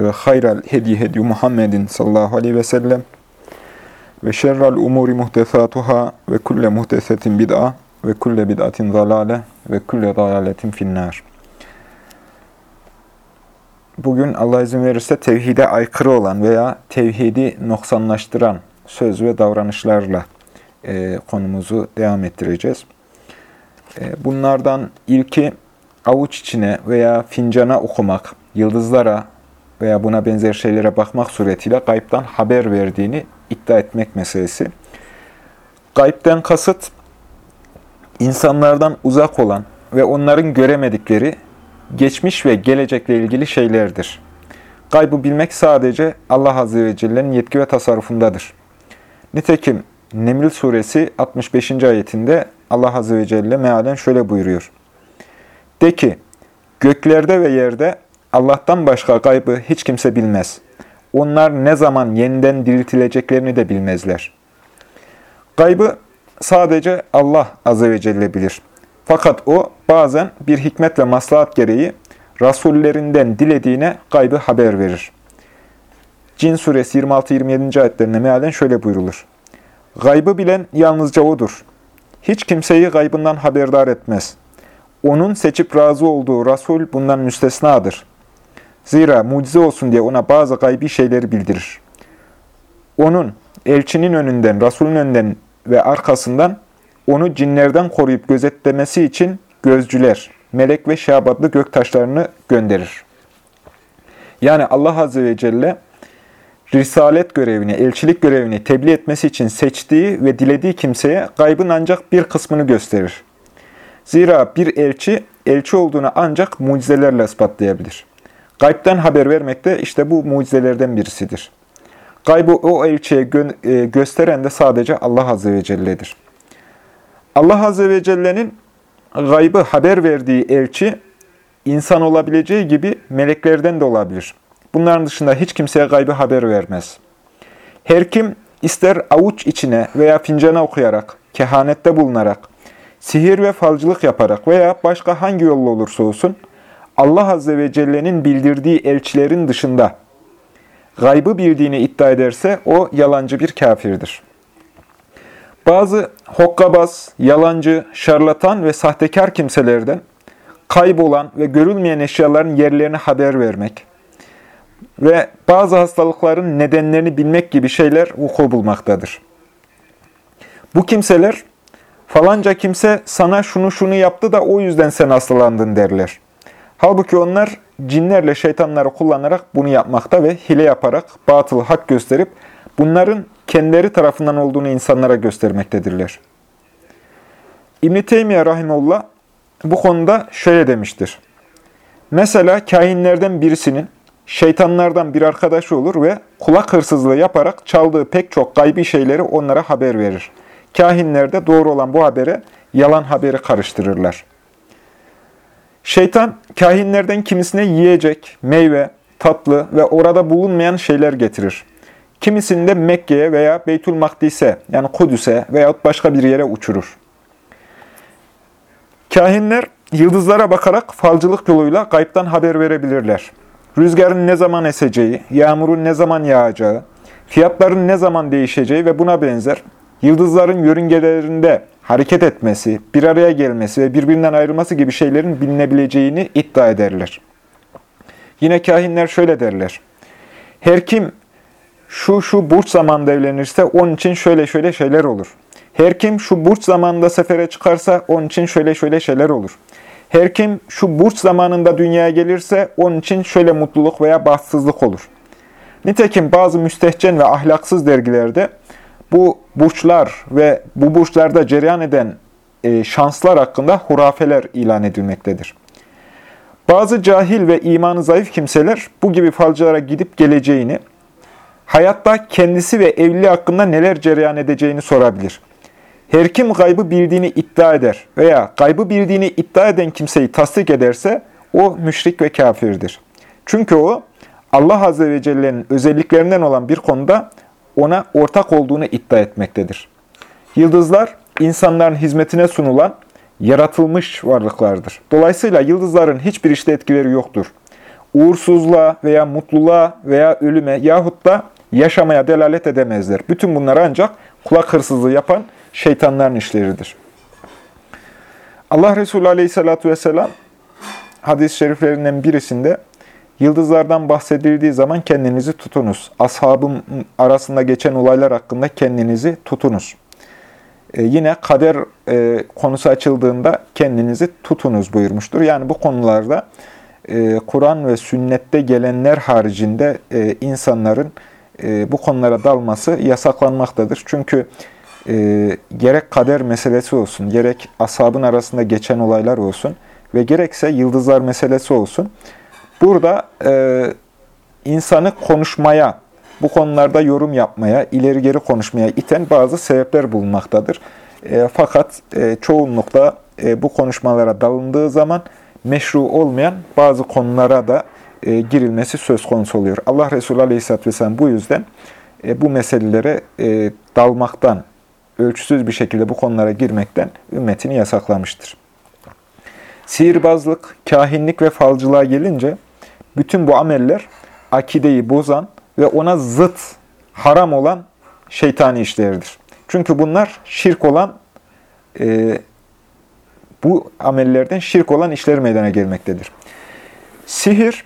ve hayral hedi hedi Muhammedin sallallahu aleyhi ve sellem ve şerrel umuri muhtesatuhâ ve kulle muhtesetin bid'a ve kulle bid'atin zalale ve kulle zalaletin finnâr. Bugün Allah izin verirse tevhide aykırı olan veya tevhidi noksanlaştıran söz ve davranışlarla e, konumuzu devam ettireceğiz. E, bunlardan ilki avuç içine veya fincana okumak, yıldızlara veya buna benzer şeylere bakmak suretiyle gayipten haber verdiğini iddia etmek meselesi. Gayipten kasıt, insanlardan uzak olan ve onların göremedikleri geçmiş ve gelecekle ilgili şeylerdir. Gaybı bilmek sadece Allah Azze ve Celle'nin yetki ve tasarrufundadır. Nitekim Neml suresi 65. ayetinde Allah Azze ve Celle mealen şöyle buyuruyor. De ki, göklerde ve yerde Allah'tan başka gaybı hiç kimse bilmez. Onlar ne zaman yeniden diriltileceklerini de bilmezler. Gaybı sadece Allah Azze ve Celle bilir. Fakat O bazen bir hikmet ve maslahat gereği rasullerinden dilediğine gaybı haber verir. Cin suresi 26-27. ayetlerine mealen şöyle buyrulur. Gaybı bilen yalnızca O'dur. Hiç kimseyi gaybından haberdar etmez. Onun seçip razı olduğu Rasul bundan müstesnadır. Zira mucize olsun diye ona bazı gaybi şeyleri bildirir. Onun elçinin önünden, Resulün önünden ve arkasından onu cinlerden koruyup gözetlemesi için gözcüler, melek ve şabatlı göktaşlarını gönderir. Yani Allah Azze ve Celle risalet görevini, elçilik görevini tebliğ etmesi için seçtiği ve dilediği kimseye gaybın ancak bir kısmını gösterir. Zira bir elçi, elçi olduğunu ancak mucizelerle ispatlayabilir. Gaybden haber vermek de işte bu mucizelerden birisidir. Gaybı o elçiye gö e, gösteren de sadece Allah Azze ve Celle'dir. Allah Azze ve Celle'nin gaybı haber verdiği elçi, insan olabileceği gibi meleklerden de olabilir. Bunların dışında hiç kimseye gaybı haber vermez. Her kim ister avuç içine veya fincana okuyarak, kehanette bulunarak, sihir ve falcılık yaparak veya başka hangi yolla olursa olsun, Allah Azze ve Celle'nin bildirdiği elçilerin dışında gaybı bildiğini iddia ederse o yalancı bir kafirdir. Bazı hokkabaz, yalancı, şarlatan ve sahtekar kimselerden kaybolan ve görülmeyen eşyaların yerlerini haber vermek ve bazı hastalıkların nedenlerini bilmek gibi şeyler vuku bulmaktadır. Bu kimseler falanca kimse sana şunu şunu yaptı da o yüzden sen hastalandın derler. Halbuki onlar cinlerle şeytanları kullanarak bunu yapmakta ve hile yaparak batıl hak gösterip bunların kendileri tarafından olduğunu insanlara göstermektedirler. İbn-i Teymiye Rahimullah bu konuda şöyle demiştir. Mesela kahinlerden birisinin şeytanlardan bir arkadaşı olur ve kulak hırsızlığı yaparak çaldığı pek çok gaybi şeyleri onlara haber verir. Kahinler de doğru olan bu habere yalan haberi karıştırırlar. Şeytan, kahinlerden kimisine yiyecek, meyve, tatlı ve orada bulunmayan şeyler getirir. Kimisini de Mekke'ye veya Beytül Makdis'e yani Kudüs'e veyahut başka bir yere uçurur. Kahinler yıldızlara bakarak falcılık yoluyla gaybtan haber verebilirler. Rüzgarın ne zaman eseceği, yağmurun ne zaman yağacağı, fiyatların ne zaman değişeceği ve buna benzer yıldızların yörüngelerinde hareket etmesi, bir araya gelmesi ve birbirinden ayrılması gibi şeylerin bilinebileceğini iddia ederler. Yine kahinler şöyle derler. Her kim şu şu burç zamanında evlenirse onun için şöyle şöyle şeyler olur. Her kim şu burç zamanında sefere çıkarsa onun için şöyle şöyle şeyler olur. Her kim şu burç zamanında dünyaya gelirse onun için şöyle mutluluk veya bahtsızlık olur. Nitekim bazı müstehcen ve ahlaksız dergilerde bu burçlar ve bu burçlarda cereyan eden e, şanslar hakkında hurafeler ilan edilmektedir. Bazı cahil ve imanı zayıf kimseler bu gibi falcılara gidip geleceğini, hayatta kendisi ve evliliği hakkında neler cereyan edeceğini sorabilir. Her kim gaybı bildiğini iddia eder veya gaybı bildiğini iddia eden kimseyi tasdik ederse o müşrik ve kafirdir. Çünkü o Allah Azze ve Celle'nin özelliklerinden olan bir konuda ona ortak olduğunu iddia etmektedir. Yıldızlar insanların hizmetine sunulan yaratılmış varlıklardır. Dolayısıyla yıldızların hiçbir işte etkileri yoktur. Uğursuzluğa veya mutluluğa veya ölüme yahut da yaşamaya delalet edemezler. Bütün bunlar ancak kulak hırsızlığı yapan şeytanların işleridir. Allah Resulü Aleyhisselatü Vesselam hadis-i şeriflerinden birisinde yıldızlardan bahsedildiği zaman kendinizi tutunuz. Ashabım arasında geçen olaylar hakkında kendinizi tutunuz. Ee, yine kader e, konusu açıldığında kendinizi tutunuz buyurmuştur. Yani bu konularda e, Kur'an ve sünnette gelenler haricinde e, insanların e, bu konulara dalması yasaklanmaktadır. Çünkü e, gerek kader meselesi olsun, gerek ashabın arasında geçen olaylar olsun ve gerekse yıldızlar meselesi olsun. Burada e, insanı konuşmaya, bu konularda yorum yapmaya, ileri geri konuşmaya iten bazı sebepler bulunmaktadır. E, fakat e, çoğunlukla e, bu konuşmalara dalındığı zaman meşru olmayan bazı konulara da e, girilmesi söz konusu oluyor. Allah Resulü Aleyhisselatü Vesselam bu yüzden e, bu meselelere e, dalmaktan, ölçüsüz bir şekilde bu konulara girmekten ümmetini yasaklamıştır. Sihirbazlık, kahinlik ve falcılığa gelince bütün bu ameller akideyi bozan ve ona zıt, haram olan şeytani işleridir. Çünkü bunlar şirk olan, e, bu amellerden şirk olan işler meydana gelmektedir. Sihir,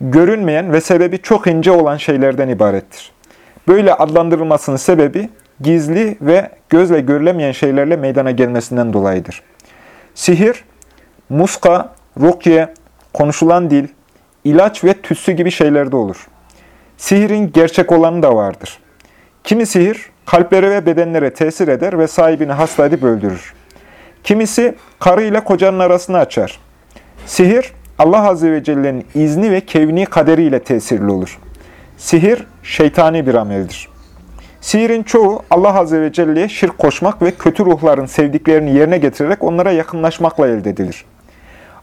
görünmeyen ve sebebi çok ince olan şeylerden ibarettir. Böyle adlandırılmasının sebebi gizli ve gözle görülemeyen şeylerle meydana gelmesinden dolayıdır. Sihir, muska, rukye, konuşulan dil, ilaç ve tütsü gibi şeylerde olur. Sihirin gerçek olanı da vardır. Kimi sihir kalplere ve bedenlere tesir eder ve sahibini hasta edip öldürür. Kimisi karı ile kocanın arasını açar. Sihir Allah Azze ve Celle'nin izni ve kevni kaderiyle tesirli olur. Sihir şeytani bir ameldir. Sihirin çoğu Allah Azze ve Celle'ye şirk koşmak ve kötü ruhların sevdiklerini yerine getirerek onlara yakınlaşmakla elde edilir.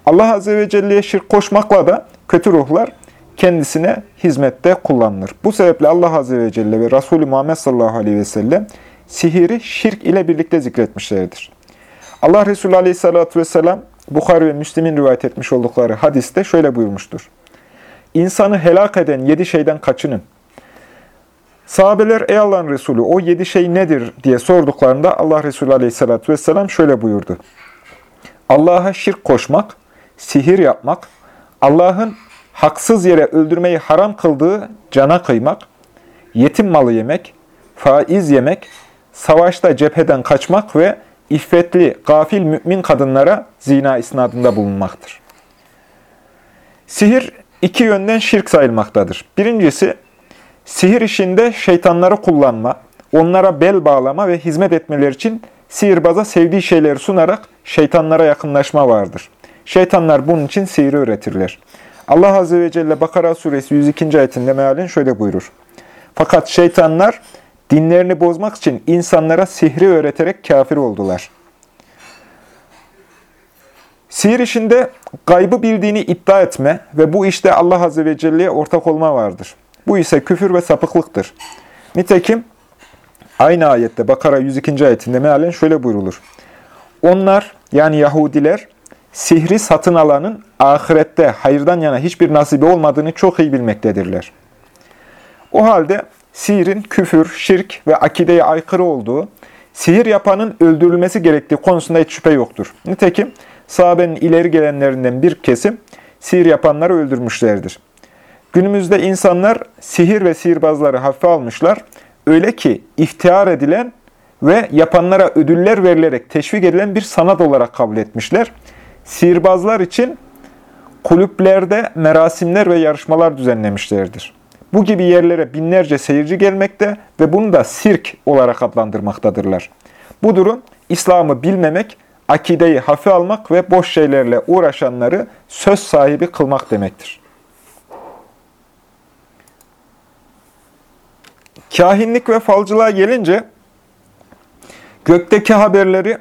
Allah Azze ve Celle'ye şirk koşmakla da kötü ruhlar kendisine hizmette kullanılır. Bu sebeple Allah Azze ve Celle ve Resulü Muhammed sallallahu aleyhi ve sellem sihiri şirk ile birlikte zikretmişlerdir. Allah Resulü aleyhissalatü vesselam Bukhari ve Müslim'in rivayet etmiş oldukları hadiste şöyle buyurmuştur. İnsanı helak eden yedi şeyden kaçının. Sahabeler ey Allah'ın Resulü o yedi şey nedir diye sorduklarında Allah Resulü aleyhissalatü vesselam şöyle buyurdu. Allah'a şirk koşmak, sihir yapmak, Allah'ın haksız yere öldürmeyi haram kıldığı cana kıymak, yetim malı yemek, faiz yemek, savaşta cepheden kaçmak ve iffetli, gafil mümin kadınlara zina isnadında bulunmaktır. Sihir iki yönden şirk sayılmaktadır. Birincisi, sihir işinde şeytanları kullanma, onlara bel bağlama ve hizmet etmeleri için sihirbaza sevdiği şeyleri sunarak şeytanlara yakınlaşma vardır. Şeytanlar bunun için sihiri öğretirler. Allah Azze ve Celle Bakara suresi 102. ayetinde mealen şöyle buyurur. Fakat şeytanlar dinlerini bozmak için insanlara sihri öğreterek kafir oldular. Sihir işinde gaybı bildiğini iddia etme ve bu işte Allah Azze ve Celle'ye ortak olma vardır. Bu ise küfür ve sapıklıktır. Nitekim aynı ayette Bakara 102. ayetinde mealen şöyle buyrulur. Onlar yani Yahudiler sihri satın alanın ahirette hayırdan yana hiçbir nasibi olmadığını çok iyi bilmektedirler. O halde sihirin küfür, şirk ve akideye aykırı olduğu, sihir yapanın öldürülmesi gerektiği konusunda hiç şüphe yoktur. Nitekim sahabenin ileri gelenlerinden bir kesim sihir yapanları öldürmüşlerdir. Günümüzde insanlar sihir ve sihirbazları hafife almışlar. Öyle ki iftihar edilen ve yapanlara ödüller verilerek teşvik edilen bir sanat olarak kabul etmişler. Sihirbazlar için kulüplerde merasimler ve yarışmalar düzenlemişlerdir. Bu gibi yerlere binlerce seyirci gelmekte ve bunu da sirk olarak adlandırmaktadırlar. Bu durum İslam'ı bilmemek, akideyi hafife almak ve boş şeylerle uğraşanları söz sahibi kılmak demektir. kahinlik ve falcılığa gelince gökteki haberleri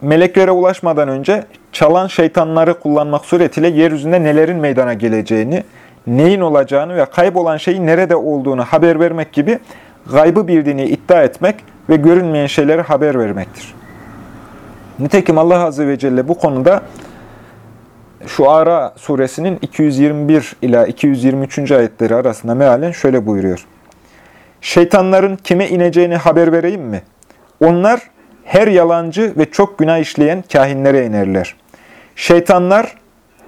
meleklere ulaşmadan önce çalan şeytanları kullanmak suretiyle yeryüzünde nelerin meydana geleceğini, neyin olacağını ve kaybolan şeyin nerede olduğunu haber vermek gibi gaybı bildiğini iddia etmek ve görünmeyen şeyleri haber vermektir. Nitekim Allah Azze ve Celle bu konuda şu Ara suresinin 221 ila 223. ayetleri arasında mealen şöyle buyuruyor. Şeytanların kime ineceğini haber vereyim mi? Onlar her yalancı ve çok günah işleyen kahinlere inerler. Şeytanlar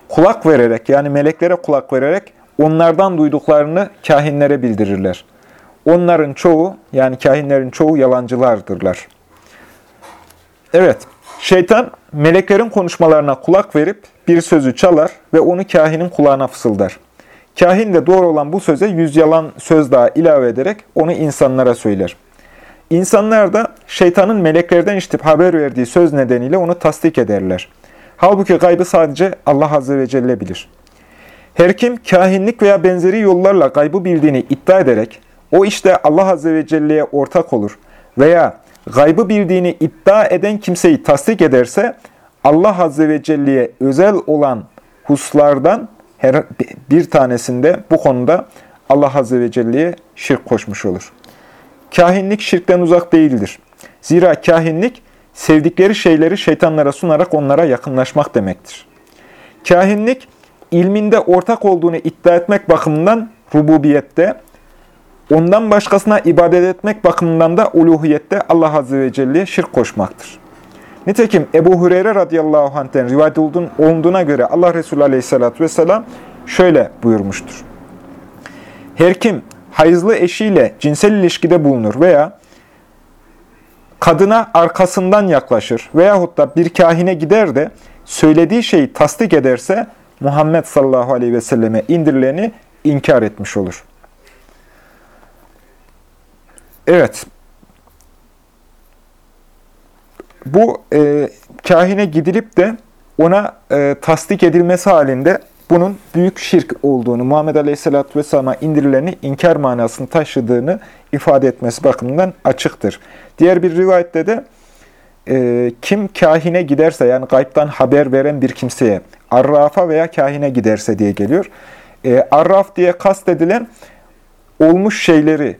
kulak vererek yani meleklere kulak vererek onlardan duyduklarını kahinlere bildirirler. Onların çoğu yani kahinlerin çoğu yalancılardırlar. Evet, şeytan meleklerin konuşmalarına kulak verip bir sözü çalar ve onu kahinin kulağına fısıldar. Kahin de doğru olan bu söze yüz yalan söz daha ilave ederek onu insanlara söyler. İnsanlar da şeytanın meleklerden işitip haber verdiği söz nedeniyle onu tasdik ederler. Halbuki gaybı sadece Allah Azze ve Celle bilir. Her kim kahinlik veya benzeri yollarla gaybı bildiğini iddia ederek o işte Allah Azze ve Celle'ye ortak olur veya gaybı bildiğini iddia eden kimseyi tasdik ederse Allah Azze ve Celle'ye özel olan huslardan her bir tanesinde bu konuda Allah Azze ve Celle'ye şirk koşmuş olur. Kahinlik şirkten uzak değildir. Zira kahinlik sevdikleri şeyleri şeytanlara sunarak onlara yakınlaşmak demektir. Kahinlik ilminde ortak olduğunu iddia etmek bakımından rububiyette, ondan başkasına ibadet etmek bakımından da uluhiyette Allah Azze ve Celle'ye şirk koşmaktır. Nitekim Ebu Hureyre radıyallahu anh'ten rivayet olunduğuna göre Allah Resulü aleyhissalatü vesselam şöyle buyurmuştur. Her kim hayızlı eşiyle cinsel ilişkide bulunur veya kadına arkasından yaklaşır veyahut da bir kahine gider de söylediği şeyi tasdik ederse Muhammed sallallahu aleyhi ve selleme indirileni inkar etmiş olur. Evet. Bu e, kahine gidilip de ona e, tasdik edilmesi halinde bunun büyük şirk olduğunu, Muhammed Aleyhisselatü Vesselam'a indirileni inkar manasını taşıdığını ifade etmesi bakımından açıktır. Diğer bir rivayette de e, kim kahine giderse yani gaybtan haber veren bir kimseye, arrafa veya kahine giderse diye geliyor. E, arraf diye kastedilen olmuş şeyleri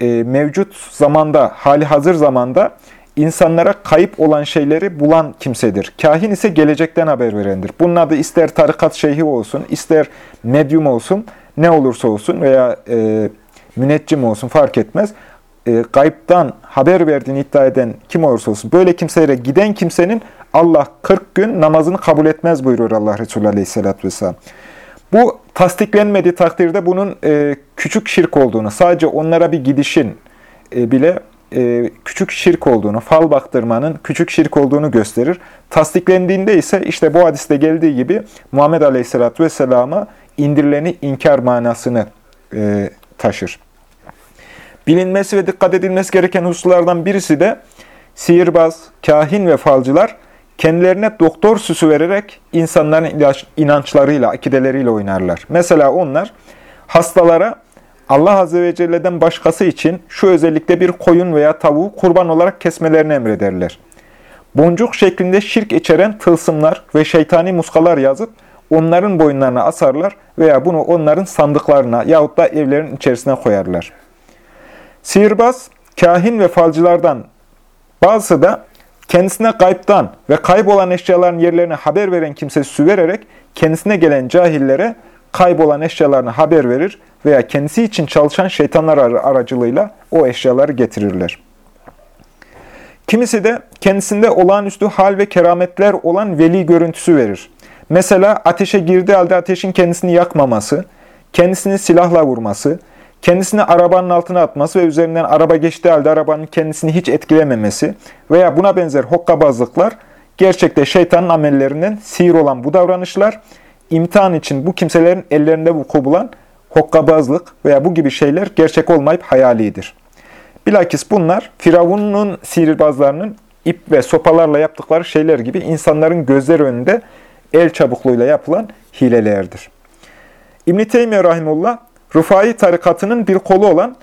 e, mevcut zamanda, hali hazır zamanda insanlara kayıp olan şeyleri bulan kimsedir. Kahin ise gelecekten haber verendir. Bunun adı ister tarikat şeyhi olsun, ister medyum olsun, ne olursa olsun veya e, müneccim olsun fark etmez. E, gayiptan haber verdiğini iddia eden kim olursa olsun, böyle kimselere giden kimsenin Allah 40 gün namazını kabul etmez buyuruyor Allah Resulü Aleyhisselatü Vesselam. Bu tasdiklenmediği takdirde bunun e, küçük şirk olduğunu, sadece onlara bir gidişin e, bile e, küçük şirk olduğunu, fal baktırmanın küçük şirk olduğunu gösterir. Tasdiklendiğinde ise işte bu hadiste geldiği gibi Muhammed Aleyhisselatü Vesselam'a indirileni inkar manasını e, taşır. Bilinmesi ve dikkat edilmesi gereken hususlardan birisi de sihirbaz, kahin ve falcılar kendilerine doktor süsü vererek insanların inançlarıyla, akideleriyle oynarlar. Mesela onlar hastalara Allah Azze ve Celle'den başkası için şu özellikle bir koyun veya tavuğu kurban olarak kesmelerini emrederler. Boncuk şeklinde şirk içeren tılsımlar ve şeytani muskalar yazıp onların boyunlarına asarlar veya bunu onların sandıklarına yahut da evlerin içerisine koyarlar. Sihirbaz, kahin ve falcılardan bazısı da kendisine kayıptan ve kaybolan eşyaların yerlerine haber veren kimsesi vererek kendisine gelen cahillere kaybolan eşyalarını haber verir veya kendisi için çalışan şeytanlar aracılığıyla o eşyaları getirirler. Kimisi de kendisinde olağanüstü hal ve kerametler olan veli görüntüsü verir. Mesela ateşe girdiği halde ateşin kendisini yakmaması, kendisini silahla vurması, kendisini arabanın altına atması ve üzerinden araba geçtiği halde arabanın kendisini hiç etkilememesi veya buna benzer hokkabazlıklar gerçekte şeytanın amellerinden sihir olan bu davranışlar imtihan için bu kimselerin ellerinde vuku bulan hokkabazlık veya bu gibi şeyler gerçek olmayıp hayalidir. Bilakis bunlar Firavun'un sihirbazlarının ip ve sopalarla yaptıkları şeyler gibi insanların gözleri önünde el çabukluğuyla yapılan hilelerdir. İbn-i Teymiye Rahimullah, Rufai tarikatının bir kolu olan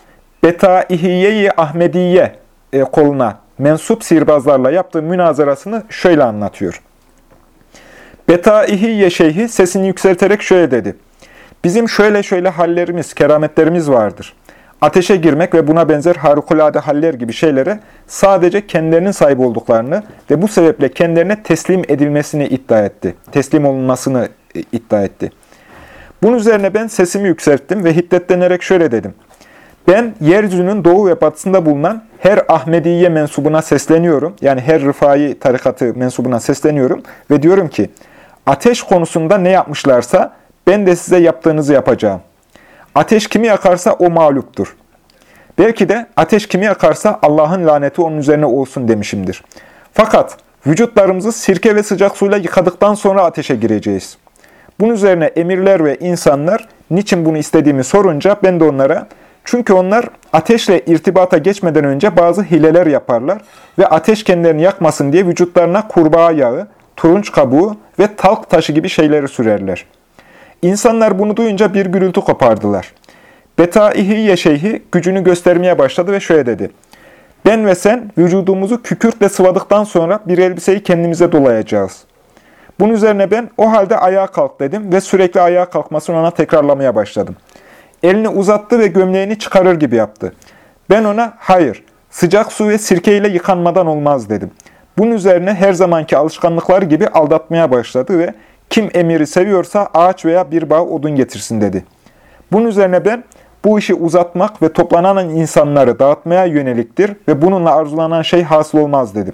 Betaihiye-i Ahmediye e, koluna mensup sihirbazlarla yaptığı münazarasını şöyle anlatıyor. Betaihiye şeyhi sesini yükselterek şöyle dedi. Bizim şöyle şöyle hallerimiz, kerametlerimiz vardır. Ateşe girmek ve buna benzer harikulade haller gibi şeylere sadece kendilerinin sahip olduklarını ve bu sebeple kendilerine teslim edilmesini iddia etti. Teslim olunmasını e, iddia etti. Bunun üzerine ben sesimi yükselttim ve hiddetlenerek şöyle dedim. Ben yeryüzünün doğu ve batısında bulunan her Ahmediye mensubuna sesleniyorum. Yani her Rıfai tarikatı mensubuna sesleniyorum. Ve diyorum ki ateş konusunda ne yapmışlarsa ben de size yaptığınızı yapacağım. Ateş kimi yakarsa o mağluptur. Belki de ateş kimi yakarsa Allah'ın laneti onun üzerine olsun demişimdir. Fakat vücutlarımızı sirke ve sıcak suyla yıkadıktan sonra ateşe gireceğiz. Bunun üzerine emirler ve insanlar niçin bunu istediğimi sorunca ben de onlara çünkü onlar ateşle irtibata geçmeden önce bazı hileler yaparlar ve ateş kendilerini yakmasın diye vücutlarına kurbağa yağı, turunç kabuğu ve talk taşı gibi şeyleri sürerler. İnsanlar bunu duyunca bir gürültü kopardılar. Betaihiye şeyhi gücünü göstermeye başladı ve şöyle dedi. Ben ve sen vücudumuzu kükürtle sıvadıktan sonra bir elbiseyi kendimize dolayacağız. Bunun üzerine ben o halde ayağa kalk dedim ve sürekli ayağa kalkmasını ona tekrarlamaya başladım. Elini uzattı ve gömleğini çıkarır gibi yaptı. Ben ona hayır sıcak su ve sirke ile yıkanmadan olmaz dedim. Bunun üzerine her zamanki alışkanlıkları gibi aldatmaya başladı ve kim emiri seviyorsa ağaç veya bir bağ odun getirsin dedi. Bunun üzerine ben bu işi uzatmak ve toplanan insanları dağıtmaya yöneliktir ve bununla arzulanan şey hasıl olmaz dedim.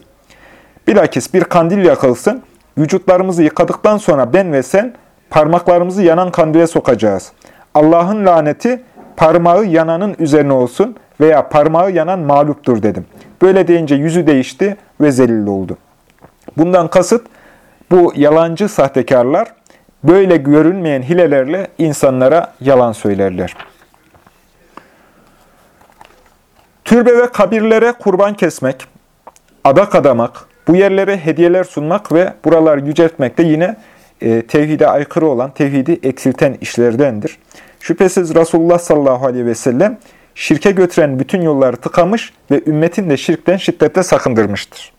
Bilakis bir kandil yakılsın, vücutlarımızı yıkadıktan sonra ben ve sen parmaklarımızı yanan kandile sokacağız. Allah'ın laneti parmağı yananın üzerine olsun veya parmağı yanan mağluptur dedim. Böyle deyince yüzü değişti ve zelil oldu. Bundan kasıt bu yalancı sahtekarlar böyle görünmeyen hilelerle insanlara yalan söylerler. Türbe ve kabirlere kurban kesmek, adak adamak, bu yerlere hediyeler sunmak ve buralar yüceltmek de yine e, tevhide aykırı olan, tevhidi eksilten işlerdendir. Şüphesiz Resulullah sallallahu aleyhi ve sellem şirke götüren bütün yolları tıkamış ve ümmetin de şirkten şiddetle sakındırmıştır.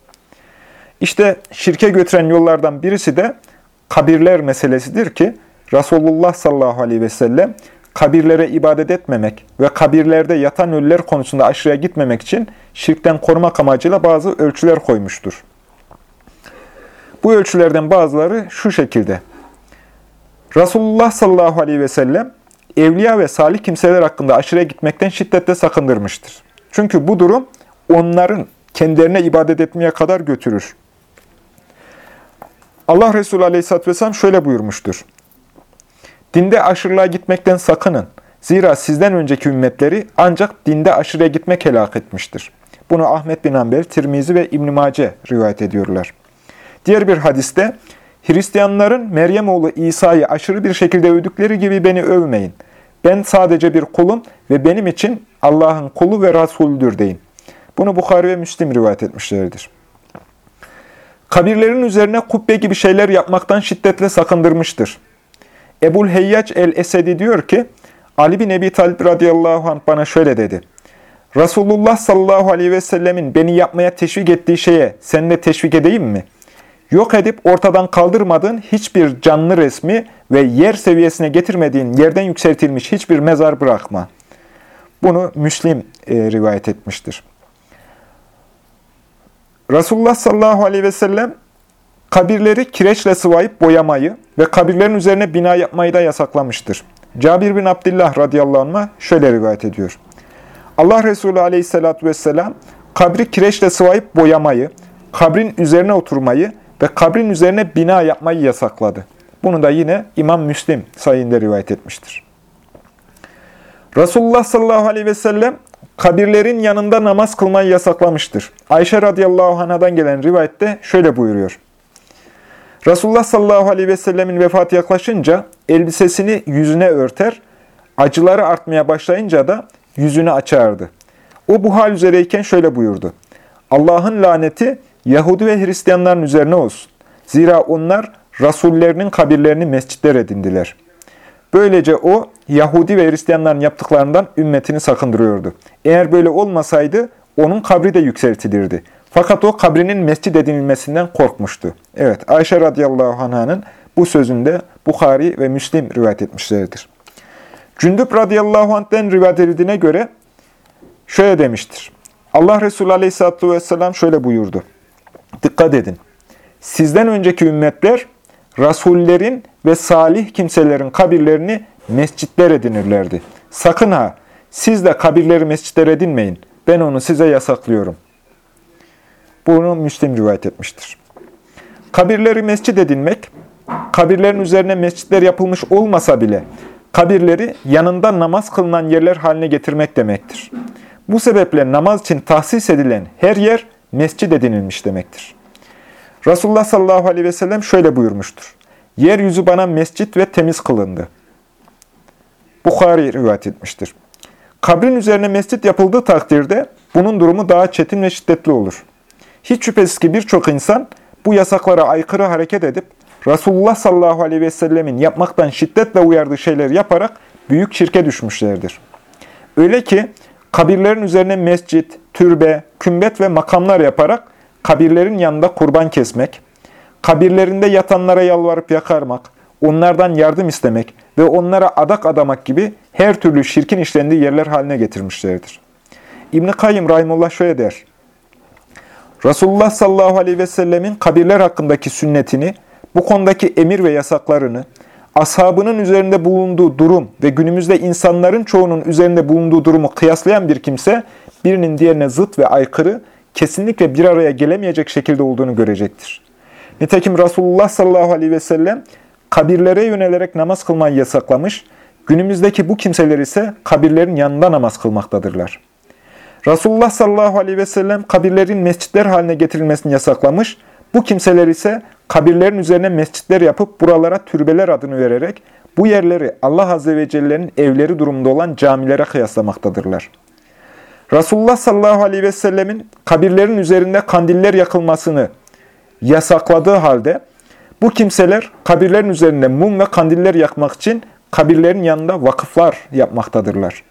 İşte şirke götüren yollardan birisi de kabirler meselesidir ki Resulullah sallallahu aleyhi ve sellem kabirlere ibadet etmemek ve kabirlerde yatan ölüler konusunda aşırıya gitmemek için şirkten korumak amacıyla bazı ölçüler koymuştur. Bu ölçülerden bazıları şu şekilde. Resulullah sallallahu aleyhi ve sellem evliya ve salih kimseler hakkında aşırıya gitmekten şiddetle sakındırmıştır. Çünkü bu durum onların kendilerine ibadet etmeye kadar götürür. Allah Resulü Aleyhisselatü Vesselam şöyle buyurmuştur. Dinde aşırılığa gitmekten sakının. Zira sizden önceki ümmetleri ancak dinde aşırıya gitmek helak etmiştir. Bunu Ahmet bin Amber, Tirmizi ve İbn-i Mace rivayet ediyorlar. Diğer bir hadiste, Hristiyanların Meryem oğlu İsa'yı aşırı bir şekilde övdükleri gibi beni övmeyin. Ben sadece bir kulum ve benim için Allah'ın kulu ve Resulüdür deyin. Bunu Bukhari ve Müslim rivayet etmişlerdir. Kabirlerin üzerine kubbe gibi şeyler yapmaktan şiddetle sakındırmıştır. Ebul Heyyac el-Esedi diyor ki, Ali bin Ebi Talib radıyallahu anh bana şöyle dedi. Resulullah sallallahu aleyhi ve sellemin beni yapmaya teşvik ettiği şeye sen de teşvik edeyim mi? Yok edip ortadan kaldırmadığın hiçbir canlı resmi ve yer seviyesine getirmediğin yerden yükseltilmiş hiçbir mezar bırakma. Bunu Müslim e, rivayet etmiştir. Resulullah sallallahu aleyhi ve sellem kabirleri kireçle sıvayıp boyamayı ve kabirlerin üzerine bina yapmayı da yasaklamıştır. Cabir bin Abdullah radıyallahu anh şöyle rivayet ediyor. Allah Resulü aleyhissalatü vesselam kabri kireçle sıvayıp boyamayı, kabrin üzerine oturmayı ve kabrin üzerine bina yapmayı yasakladı. Bunu da yine İmam Müslim sayında rivayet etmiştir. Resulullah sallallahu aleyhi ve sellem kabirlerin yanında namaz kılmayı yasaklamıştır. Ayşe radıyallahu anhadan gelen rivayette şöyle buyuruyor. Resulullah sallallahu aleyhi ve sellemin vefatı yaklaşınca elbisesini yüzüne örter, acıları artmaya başlayınca da yüzünü açardı. O bu hal üzereyken şöyle buyurdu. Allah'ın laneti Yahudi ve Hristiyanların üzerine olsun. Zira onlar Rasullerinin kabirlerini mescitler edindiler. Böylece o Yahudi ve Hristiyanların yaptıklarından ümmetini sakındırıyordu. Eğer böyle olmasaydı onun kabri de yükseltilirdi. Fakat o kabrinin mescid edinilmesinden korkmuştu. Evet Ayşe radıyallahu anh'ın bu sözünde Bukhari ve Müslim rivayet etmişlerdir. Cündüp radıyallahu anh'den rivayet edildiğine göre şöyle demiştir. Allah Resulü aleyhisselatü vesselam şöyle buyurdu. Dikkat edin. Sizden önceki ümmetler rasullerin ve salih kimselerin kabirlerini mescitler edinirlerdi. Sakın ha siz de kabirleri mescitler edinmeyin. Ben onu size yasaklıyorum. Bunu Müslim rivayet etmiştir. Kabirleri mescit edinmek, kabirlerin üzerine mescitler yapılmış olmasa bile kabirleri yanında namaz kılınan yerler haline getirmek demektir. Bu sebeple namaz için tahsis edilen her yer mescid edinilmiş demektir. Resulullah sallallahu aleyhi ve sellem şöyle buyurmuştur. Yeryüzü bana mescit ve temiz kılındı. Bukhari rivayet etmiştir. Kabrin üzerine mescit yapıldığı takdirde bunun durumu daha çetin ve şiddetli olur. Hiç şüphesiz ki birçok insan bu yasaklara aykırı hareket edip Resulullah sallallahu aleyhi ve sellemin yapmaktan şiddetle uyardığı şeyleri yaparak büyük şirke düşmüşlerdir. Öyle ki kabirlerin üzerine mescit, türbe, kümbet ve makamlar yaparak kabirlerin yanında kurban kesmek, kabirlerinde yatanlara yalvarıp yakarmak, onlardan yardım istemek ve onlara adak adamak gibi her türlü şirkin işlendiği yerler haline getirmişlerdir. İbn-i Kayyım Rahimullah şöyle der. Resulullah sallallahu aleyhi ve sellemin kabirler hakkındaki sünnetini, bu konudaki emir ve yasaklarını, ashabının üzerinde bulunduğu durum ve günümüzde insanların çoğunun üzerinde bulunduğu durumu kıyaslayan bir kimse, birinin diğerine zıt ve aykırı, kesinlikle bir araya gelemeyecek şekilde olduğunu görecektir. Nitekim Resulullah sallallahu aleyhi ve sellem kabirlere yönelerek namaz kılmayı yasaklamış, günümüzdeki bu kimseler ise kabirlerin yanında namaz kılmaktadırlar. Resulullah sallallahu aleyhi ve sellem kabirlerin mescitler haline getirilmesini yasaklamış, bu kimseler ise kabirlerin üzerine mescitler yapıp buralara türbeler adını vererek bu yerleri Allah Azze ve Celle'nin evleri durumunda olan camilere kıyaslamaktadırlar. Resulullah sallallahu aleyhi ve sellemin kabirlerin üzerinde kandiller yakılmasını yasakladığı halde bu kimseler kabirlerin üzerinde mum ve kandiller yakmak için kabirlerin yanında vakıflar yapmaktadırlar.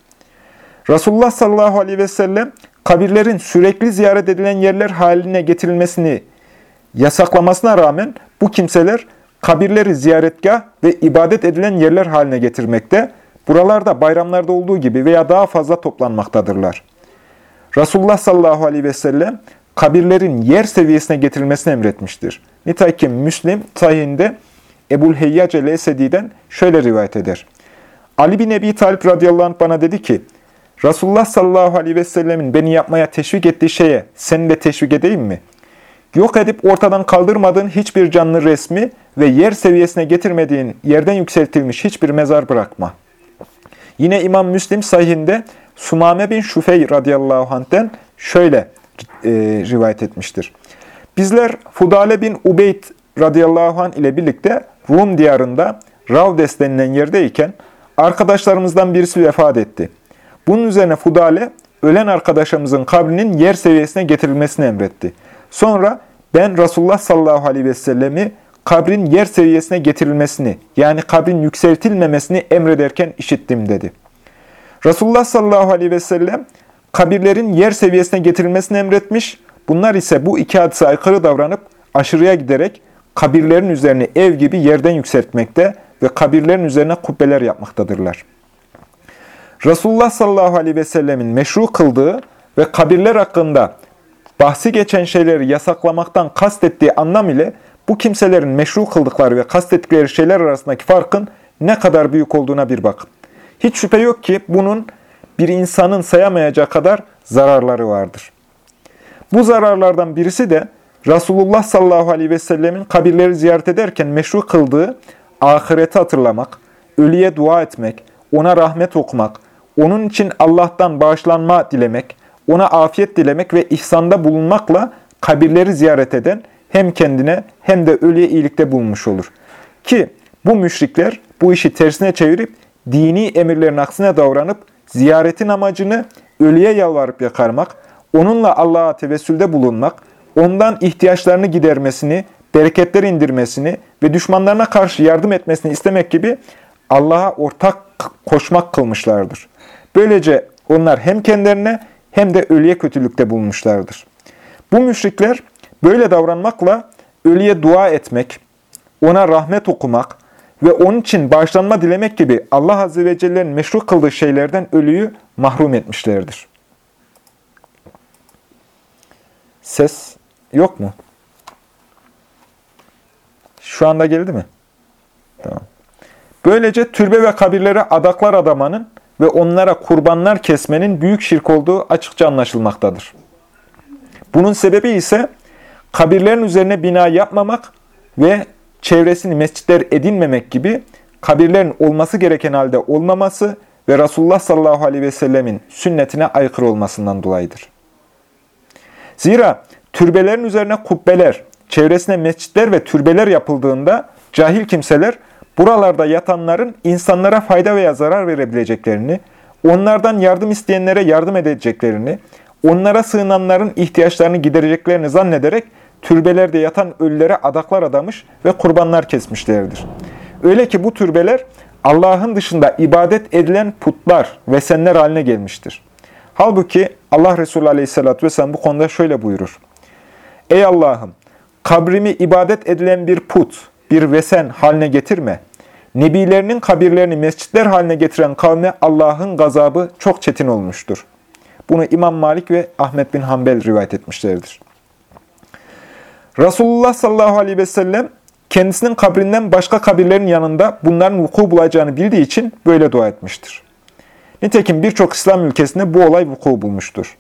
Resulullah sallallahu aleyhi ve sellem kabirlerin sürekli ziyaret edilen yerler haline getirilmesini yasaklamasına rağmen bu kimseler kabirleri ziyaretgah ve ibadet edilen yerler haline getirmekte, buralarda bayramlarda olduğu gibi veya daha fazla toplanmaktadırlar. Resulullah sallallahu aleyhi ve sellem kabirlerin yer seviyesine getirilmesini emretmiştir. Nitekim Müslim sahihinde Ebul Heyyac el-Esedi'den şöyle rivayet eder. Ali bin Ebi Talip radıyallahu anh bana dedi ki, Resulullah sallallahu aleyhi ve sellemin beni yapmaya teşvik ettiği şeye seni de teşvik edeyim mi? Yok edip ortadan kaldırmadığın hiçbir canlı resmi ve yer seviyesine getirmediğin yerden yükseltilmiş hiçbir mezar bırakma. Yine İmam Müslim sahihinde Sumame bin Şufey radıyallahu anh'ten şöyle e, rivayet etmiştir. Bizler Fudale bin Ubeyd radıyallahu anh ile birlikte Rum diyarında Ravdes denilen yerdeyken arkadaşlarımızdan birisi vefat etti. Bunun üzerine Fudale ölen arkadaşımızın kabrinin yer seviyesine getirilmesini emretti. Sonra ben Resulullah sallallahu aleyhi ve sellemi kabrin yer seviyesine getirilmesini yani kabrin yükseltilmemesini emrederken işittim dedi. Resulullah sallallahu aleyhi ve sellem kabirlerin yer seviyesine getirilmesini emretmiş. Bunlar ise bu iki hadise aykırı davranıp aşırıya giderek kabirlerin üzerine ev gibi yerden yükseltmekte ve kabirlerin üzerine kubbeler yapmaktadırlar. Resulullah sallallahu aleyhi ve sellemin meşru kıldığı ve kabirler hakkında bahsi geçen şeyleri yasaklamaktan kastettiği anlam ile bu kimselerin meşru kıldıkları ve kastettikleri şeyler arasındaki farkın ne kadar büyük olduğuna bir bakın. Hiç şüphe yok ki bunun bir insanın sayamayacağı kadar zararları vardır. Bu zararlardan birisi de Resulullah sallallahu aleyhi ve sellemin kabirleri ziyaret ederken meşru kıldığı ahireti hatırlamak, ölüye dua etmek, ona rahmet okumak, onun için Allah'tan bağışlanma dilemek, ona afiyet dilemek ve ihsanda bulunmakla kabirleri ziyaret eden hem kendine hem de ölüye iyilikte bulunmuş olur. Ki bu müşrikler bu işi tersine çevirip dini emirlerin aksine davranıp ziyaretin amacını ölüye yalvarıp yakarmak, onunla Allah'a tevessülde bulunmak, ondan ihtiyaçlarını gidermesini, bereketler indirmesini ve düşmanlarına karşı yardım etmesini istemek gibi Allah'a ortak koşmak kılmışlardır. Böylece onlar hem kendilerine hem de ölüye kötülükte bulmuşlardır. Bu müşrikler böyle davranmakla ölüye dua etmek, ona rahmet okumak ve onun için bağışlanma dilemek gibi Allah Azze ve Celle'nin meşru kıldığı şeylerden ölüyü mahrum etmişlerdir. Ses yok mu? Şu anda geldi mi? Tamam. Böylece türbe ve kabirlere adaklar adamanın ve onlara kurbanlar kesmenin büyük şirk olduğu açıkça anlaşılmaktadır. Bunun sebebi ise kabirlerin üzerine bina yapmamak ve çevresini mescitler edinmemek gibi kabirlerin olması gereken halde olmaması ve Resulullah sallallahu aleyhi ve sellemin sünnetine aykırı olmasından dolayıdır. Zira türbelerin üzerine kubbeler, çevresine mescitler ve türbeler yapıldığında cahil kimseler buralarda yatanların insanlara fayda veya zarar verebileceklerini, onlardan yardım isteyenlere yardım edeceklerini, onlara sığınanların ihtiyaçlarını gidereceklerini zannederek türbelerde yatan ölülere adaklar adamış ve kurbanlar kesmişlerdir. Öyle ki bu türbeler Allah'ın dışında ibadet edilen putlar ve senler haline gelmiştir. Halbuki Allah Resulü Aleyhisselatü Vesselam bu konuda şöyle buyurur. Ey Allah'ım! Kabrimi ibadet edilen bir put, bir vesen haline getirme. Nebilerinin kabirlerini mescitler haline getiren kavme Allah'ın gazabı çok çetin olmuştur. Bunu İmam Malik ve Ahmet bin Hanbel rivayet etmişlerdir. Resulullah sallallahu aleyhi ve sellem kendisinin kabrinden başka kabirlerin yanında bunların vuku bulacağını bildiği için böyle dua etmiştir. Nitekim birçok İslam ülkesinde bu olay vuku bulmuştur.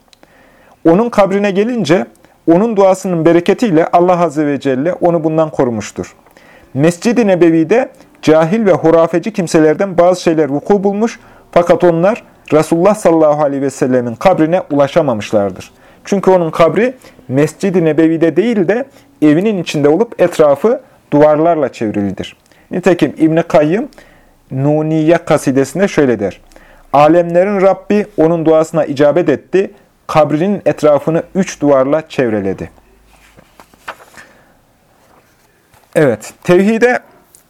Onun kabrine gelince onun duasının bereketiyle Allah Azze ve Celle onu bundan korumuştur. Mescid-i Nebevi'de cahil ve hurafeci kimselerden bazı şeyler vuku bulmuş fakat onlar Resulullah sallallahu aleyhi ve sellemin kabrine ulaşamamışlardır. Çünkü onun kabri Mescid-i Nebevi'de değil de evinin içinde olup etrafı duvarlarla çevrilidir. Nitekim İbn-i Kayyım Nuniye kasidesinde şöyle der. Alemlerin Rabbi onun duasına icabet etti. Kabrinin etrafını üç duvarla çevreledi. Evet, tevhide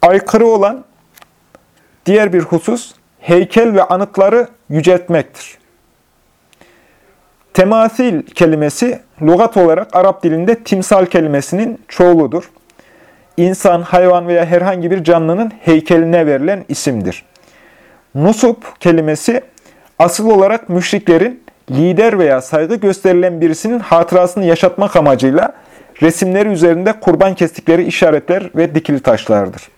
aykırı olan diğer bir husus heykel ve anıtları yüceltmektir. Temasil kelimesi lügat olarak Arap dilinde timsal kelimesinin çoğuludur. İnsan, hayvan veya herhangi bir canlının heykeline verilen isimdir. Nusup kelimesi asıl olarak müşriklerin lider veya saygı gösterilen birisinin hatırasını yaşatmak amacıyla resimleri üzerinde kurban kestikleri işaretler ve dikili taşlardır.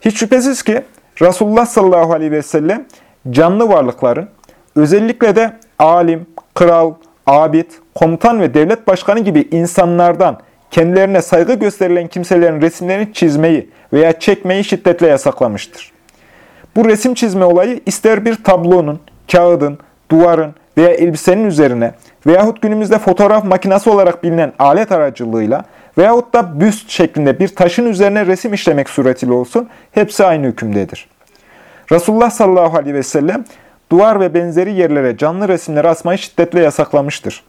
Hiç şüphesiz ki Resulullah sallallahu aleyhi ve sellem canlı varlıkların, özellikle de alim, kral, abid, komutan ve devlet başkanı gibi insanlardan kendilerine saygı gösterilen kimselerin resimlerini çizmeyi veya çekmeyi şiddetle yasaklamıştır. Bu resim çizme olayı ister bir tablonun, kağıdın, duvarın veya elbisenin üzerine veyahut günümüzde fotoğraf makinesi olarak bilinen alet aracılığıyla veyahut da büst şeklinde bir taşın üzerine resim işlemek suretiyle olsun hepsi aynı hükümdedir. Resulullah sallallahu aleyhi ve sellem duvar ve benzeri yerlere canlı resimler asmayı şiddetle yasaklamıştır.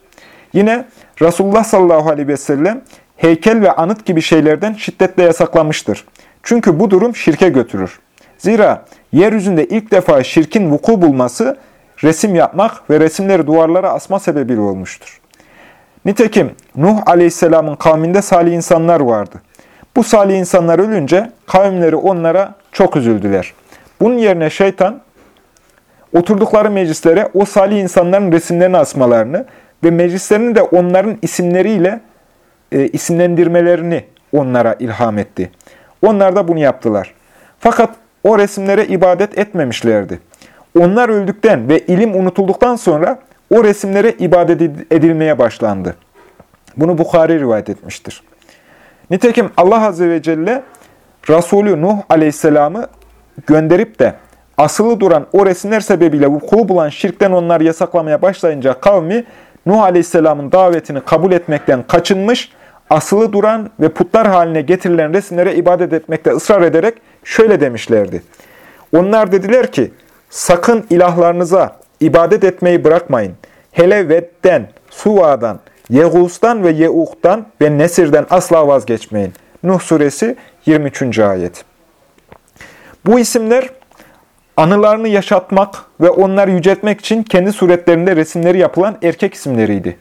Yine Resulullah sallallahu aleyhi ve sellem heykel ve anıt gibi şeylerden şiddetle yasaklamıştır. Çünkü bu durum şirke götürür. Zira yeryüzünde ilk defa şirkin vuku bulması resim yapmak ve resimleri duvarlara asma sebebiyle olmuştur. Nitekim Nuh aleyhisselamın kavminde salih insanlar vardı. Bu salih insanlar ölünce kavimleri onlara çok üzüldüler. Bunun yerine şeytan oturdukları meclislere o salih insanların resimlerini asmalarını ve meclislerini de onların isimleriyle e, isimlendirmelerini onlara ilham etti. Onlar da bunu yaptılar. Fakat o resimlere ibadet etmemişlerdi. Onlar öldükten ve ilim unutulduktan sonra o resimlere ibadet edilmeye başlandı. Bunu Bukhari rivayet etmiştir. Nitekim Allah Azze ve Celle Resulü Nuh Aleyhisselam'ı gönderip de asılı duran o resimler sebebiyle vuku bulan şirkten onları yasaklamaya başlayınca kavmi Nuh Aleyhisselam'ın davetini kabul etmekten kaçınmış, asılı duran ve putlar haline getirilen resimlere ibadet etmekte ısrar ederek şöyle demişlerdi. Onlar dediler ki, sakın ilahlarınıza ibadet etmeyi bırakmayın. Hele Ved'den, Suva'dan, Yegus'tan ve Yeuk'tan ve Nesir'den asla vazgeçmeyin. Nuh suresi 23. ayet. Bu isimler anılarını yaşatmak ve onları yüceltmek için kendi suretlerinde resimleri yapılan erkek isimleriydi.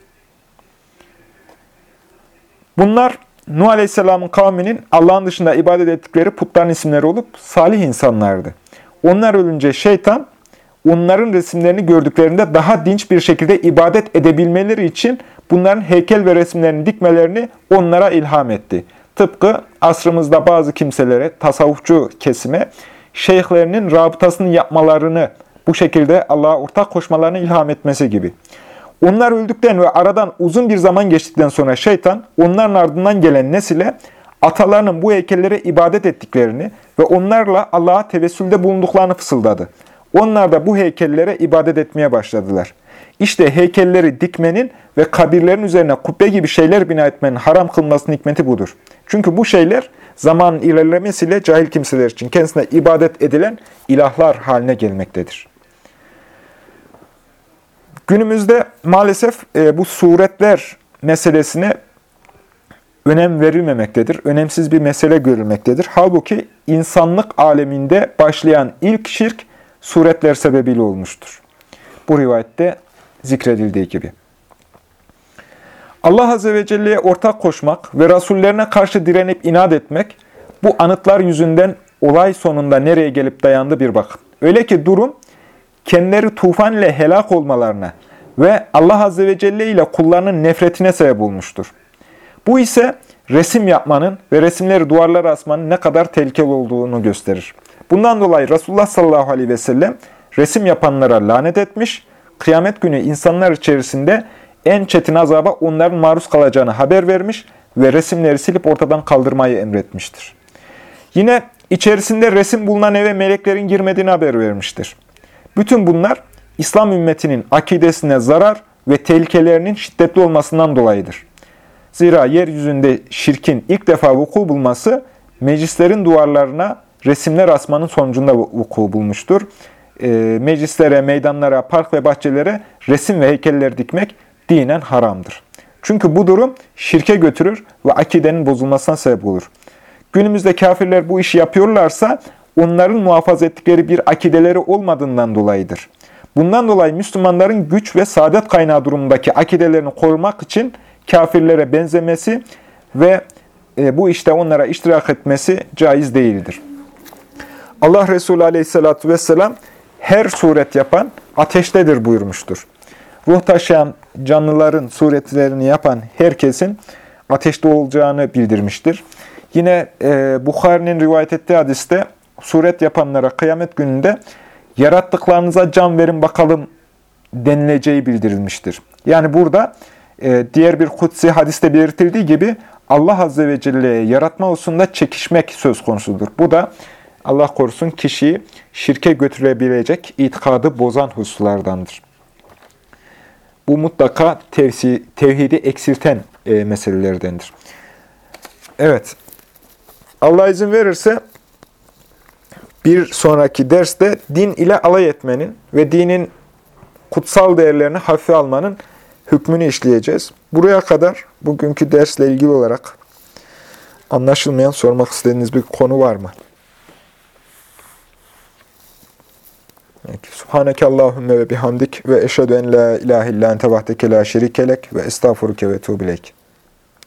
Bunlar Nuh Aleyhisselam'ın kavminin Allah'ın dışında ibadet ettikleri putların isimleri olup salih insanlardı. Onlar ölünce şeytan onların resimlerini gördüklerinde daha dinç bir şekilde ibadet edebilmeleri için bunların heykel ve resimlerini dikmelerini onlara ilham etti. Tıpkı asrımızda bazı kimselere, tasavvufçu kesime, şeyhlerinin rabıtasını yapmalarını, bu şekilde Allah'a ortak koşmalarını ilham etmesi gibi. Onlar öldükten ve aradan uzun bir zaman geçtikten sonra şeytan, onların ardından gelen nesile, atalarının bu heykellere ibadet ettiklerini ve onlarla Allah'a tevessülde bulunduklarını fısıldadı. Onlar da bu heykellere ibadet etmeye başladılar. İşte heykelleri dikmenin ve kabirlerin üzerine kubbe gibi şeyler bina etmenin haram kılmasının hikmeti budur. Çünkü bu şeyler zamanın ilerlemesiyle cahil kimseler için kendisine ibadet edilen ilahlar haline gelmektedir. Günümüzde maalesef e, bu suretler meselesine önem verilmemektedir. Önemsiz bir mesele görülmektedir. Halbuki insanlık aleminde başlayan ilk şirk suretler sebebiyle olmuştur. Bu rivayette zikredildiği gibi. Allah Azze ve Celle'ye ortak koşmak ve Rasullerine karşı direnip inat etmek, bu anıtlar yüzünden olay sonunda nereye gelip dayandı bir bakın. Öyle ki durum, kendileri tufan ile helak olmalarına ve Allah Azze ve Celle ile kullarının nefretine sebep olmuştur. Bu ise resim yapmanın ve resimleri duvarlara asmanın ne kadar tehlikeli olduğunu gösterir. Bundan dolayı Resulullah sallallahu aleyhi ve sellem resim yapanlara lanet etmiş, kıyamet günü insanlar içerisinde en çetin azaba onların maruz kalacağını haber vermiş ve resimleri silip ortadan kaldırmayı emretmiştir. Yine içerisinde resim bulunan eve meleklerin girmediğini haber vermiştir. Bütün bunlar İslam ümmetinin akidesine zarar ve tehlikelerinin şiddetli olmasından dolayıdır. Zira yeryüzünde şirkin ilk defa vuku bulması meclislerin duvarlarına resimler asmanın sonucunda vuku bulmuştur. E, meclislere, meydanlara, park ve bahçelere resim ve heykeller dikmek dinen haramdır. Çünkü bu durum şirke götürür ve akidenin bozulmasına sebep olur. Günümüzde kafirler bu işi yapıyorlarsa onların muhafaza ettikleri bir akideleri olmadığından dolayıdır. Bundan dolayı Müslümanların güç ve saadet kaynağı durumundaki akidelerini korumak için kafirlere benzemesi ve e, bu işte onlara iştirak etmesi caiz değildir. Allah Resulü Aleyhisselatü vesselam her suret yapan ateştedir buyurmuştur. Ruh taşıyan canlıların suretlerini yapan herkesin ateşte olacağını bildirmiştir. Yine e, Bukhari'nin rivayet ettiği hadiste suret yapanlara kıyamet gününde yarattıklarınıza can verin bakalım denileceği bildirilmiştir. Yani burada e, diğer bir kutsi hadiste belirtildiği gibi Allah Azze ve Celle'ye yaratma hususunda çekişmek söz konusudur. Bu da Allah korusun kişiyi şirke götürebilecek itikadı bozan hususlardandır. Bu mutlaka tevsi, tevhidi eksilten e, meselelerdendir. Evet. Allah izin verirse bir sonraki derste din ile alay etmenin ve dinin kutsal değerlerini hafife almanın hükmünü işleyeceğiz. Buraya kadar bugünkü dersle ilgili olarak anlaşılmayan sormak istediğiniz bir konu var mı? Subhaneke Allahümme ve bihamdik ve eşhedü en la ilahe illa ente vahdeke la şerikelek ve estağfuruke ve tuğbilek.